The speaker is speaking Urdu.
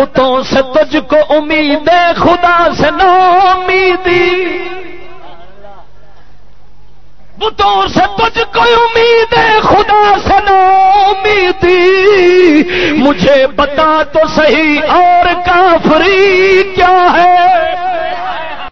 بتوں سے تجھ کو امید خدا سے نو امیدی۔ بتوں سے تجھ کو امید خدا سے نو امیدی۔ مجھے بتا تو صحیح اور کافری کیا ہے؟